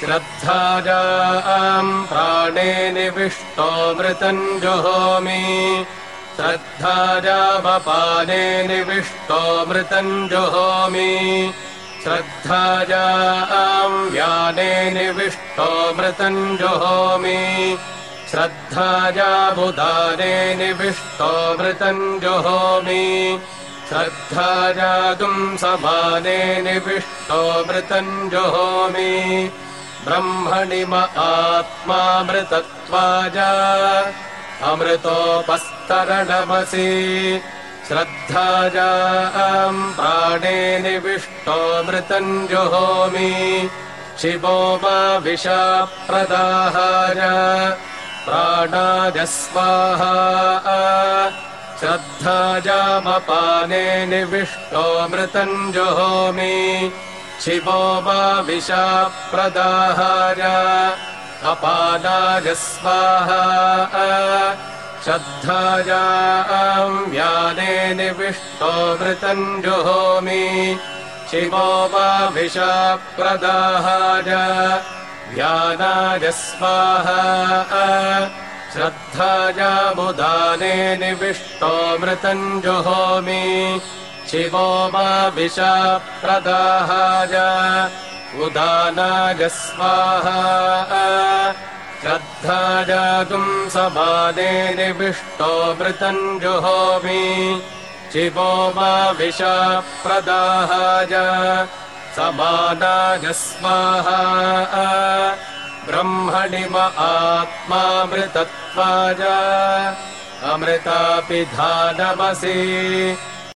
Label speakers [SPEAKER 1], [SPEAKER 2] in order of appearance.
[SPEAKER 1] श्रद्धाजाम् प्राणे निविष्टोऽमृतम् जुहोमि। श्रद्धाजामपाने निविष्टोऽमृतम् जुहोमि। श्रद्धाजाम् व्याने निविष्टोऽमृतम् जुहोमि। श्रद्धाजाबुदाने निविष्टोऽमृतम् जुहोमि। श्रद्धाजातुम् समाने निविष्टोऽमृतम् जुहोमि ब्रह्मणि म आत्मामृतत्वाजा अमृतोपस्तरणमसि। श्रद्धाजाम् प्राणे निविष्टोऽमृतम् जुहोमि शिवो मा विशाप्रदाहाय प्राणाजस्वाहा श्रद्धाजामपाने निविष्टोऽमृतम् जुहोमि शिवो मा विशाप्रदाहाय अपादाजस्वाहा श्रद्धायाम् व्याने निविष्टोऽमृतम् जुहोमि शिवो वा विशाप्रदाहाय व्यानाजस्वाहा श्रद्धायामुदाने निविष्टोऽमृतम् जुहोमि शिवो मा विशाप्रदाहाय। उदानाजस्वाहा श्रद्धाजातुम् समाने निविष्टोऽमृतम् जुहोमि शिवो मा विशाप्रदाहाय। समानाजस्वाहा ब्रह्मणि म आत्मामृतत्वाय अमृतापि धानमसि